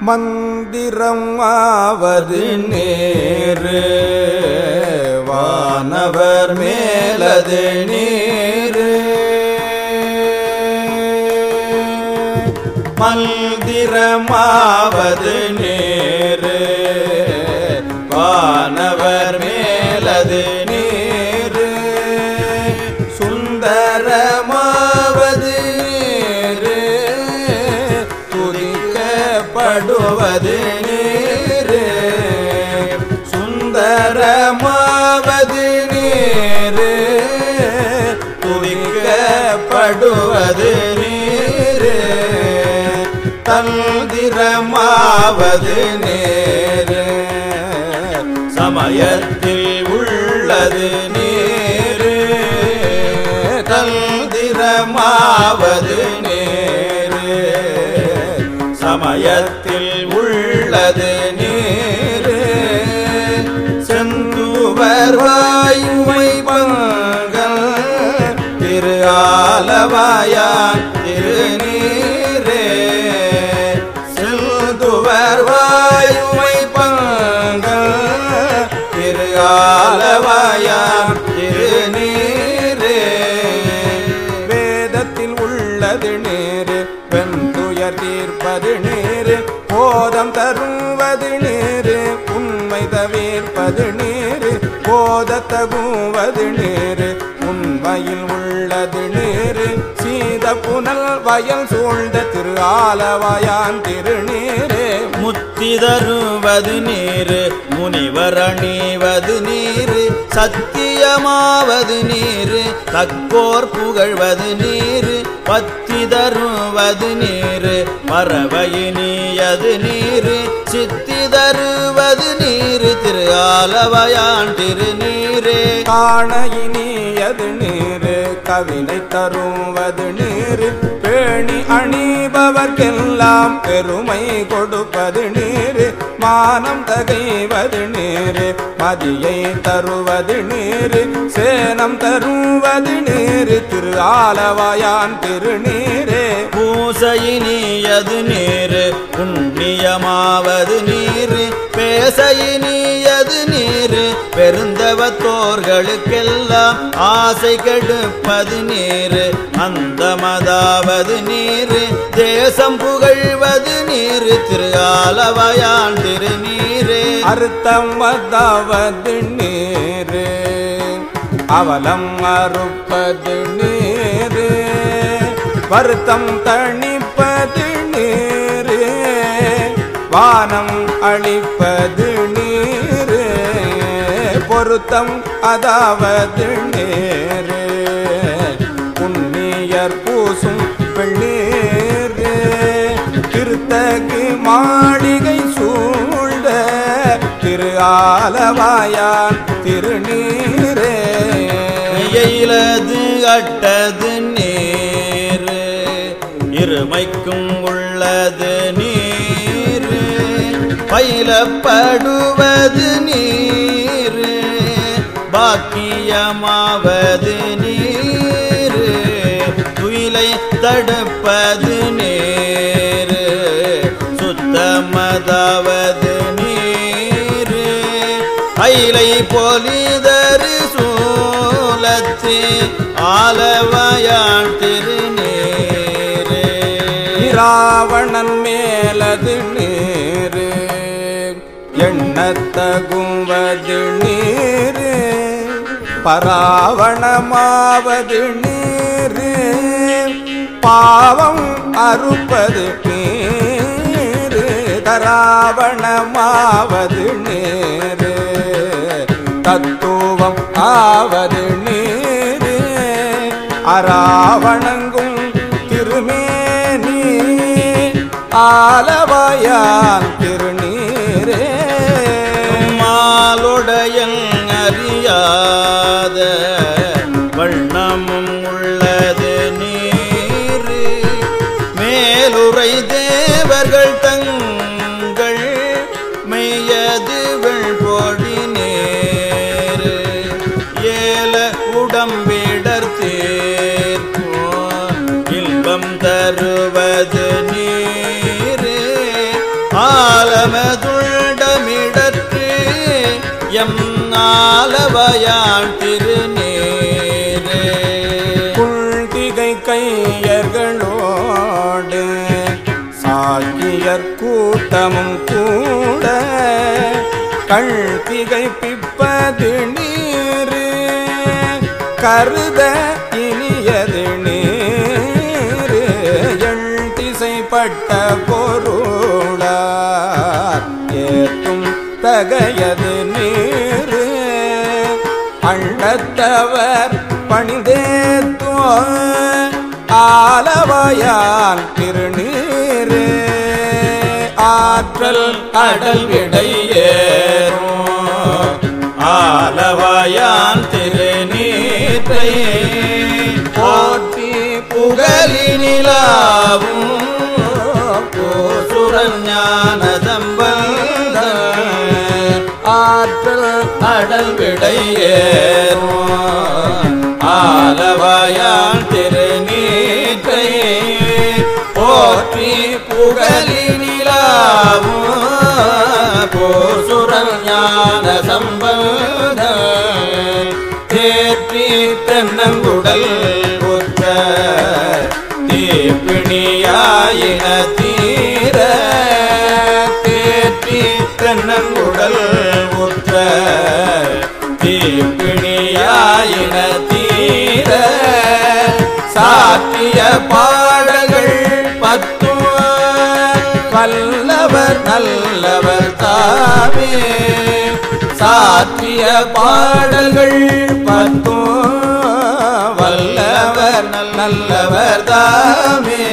மந்திரம் ஆவது நேரு. வானவர் மேலது நீரு. மந்திரமாவது நேரு. வானவர் மேலது நீரு. சுந்தரமா துதிக்கப்படுவது நீரே தந்திரமாவது நேரே. சமயத்தில் உள்ளது நீரு தந்திரமாவது நேரே. சமயத்தில் ஆலவாயான் திருநீரே. செல்துவர் வாயுமை பங்கல் திரு ஆலவாயான் திருநீரே. வேதத்தில் உள்ளது நீரு வெந்துயர் தீர்ப்பது நேரு போதம் தருவது நேரு உண்மை தவிர்ப்பது நீரு போதத்தகுவது நேரு உண்மையில் உள்ளது நீரு புனல் வயல் சூழ்ந்த திரு ஆலவாயான் திருநீரே. முத்தி தருவது நீரு முனிவர் அணிவது நீரு சத்தியமாவது நீரு தக்கோர் புகழ்வது நீரு பத்தி தருவது நீரு மரபயினியது நீரு சித்தி தருவது நீரு திரு ஆலவயான் திருநீர் காண இனியது நீரு கவினை தருவது நீரு. பேணி அணிபவர்க்கெல்லாம் பெருமை கொடுப்பது நீரு. மானம் தகைவது நீரு மதியை தருவது நீரு. சேனம் தருவது நீரு திரு ஆலவாயான் திருநீரே பூசையினியது நீரு புண்ணியமாவது நீரு. பேசையினியது நீரு? பெருந்தவத்தோர்களுக்கெல்லாம் ஆசை கெடுப்பது நீரு. அந்த மதாவது நீரு தேசம் புகழ்வது நீரு. திரு ஆலவயான் திருநீரே அறுத்தம் வதாவது நீரு. அவலம் அறுப்பது நீரு. வருத்தம் தனி வானம் அளிப்பது நீரு பொருத்தம் அதாவது நீரு. புண்ணியர் பூசும் வெள்ளீரு திருத்தகு மாளிகை சூழ்ந்த திரு ஆலவாயான் திருநீரே. கையிலது அட்டது நீரு இருமைக்கும் உள்ளது நீரு பயிலப்படுவது நீர் பாக்கியமாவது நீர் துயிலை தடுப்பது நீர் சுத்தமதாவது நீர். அயிலை பொலிதரு சூலத்து ஆலவயான் திருநீரே. இராவணன் மேலது நீரு எண்ணத்தகுவது நீர். பராவணமாவது நீர். பாவம் அறுப்பது நீர். தராவணமாவது நீர். தத்துவம் ஆவது நீர். அராவணங்கும் திருமேனி. ஆலவாயான் திருநீர் அறியாத திருநேரே. குள்திகை கையர்களோடு சாக்கியர் கூட்டமும் கூட கழ்திகை பிப்பது நீரு. கருத இனியது நீரு. எழ்திசைப்பட்ட பொருளார் ஏற்றும் தகையது நீர். அண்டத்தவர் பணிந்தேத்தோ ஆலவாயான் திருநீரே. ஆற்றல் கடல் விடையேறும் ஆலவாயான் திருநீரை போற்றி புகழினிலாவும். கோசுரன் ஞான ஆடல் அடல் ஆலவாயான் திருநீற்றை போற்றி புகழினிலாவும் கோசுரன் ஞான சம்பந்த தேற்றி தென்னங்குடல் உற்ற தீப்பிணியாயின தீர தேற்றி தென்னங்குடல் தீப்பிணியாயின தீர? சாத்திய பாடல்கள் பத்தும் வல்லவர் நல்லவர் தாமே. சாத்திய பாடல்கள் பத்தும் வல்லவர் நல்லவர் தாமே.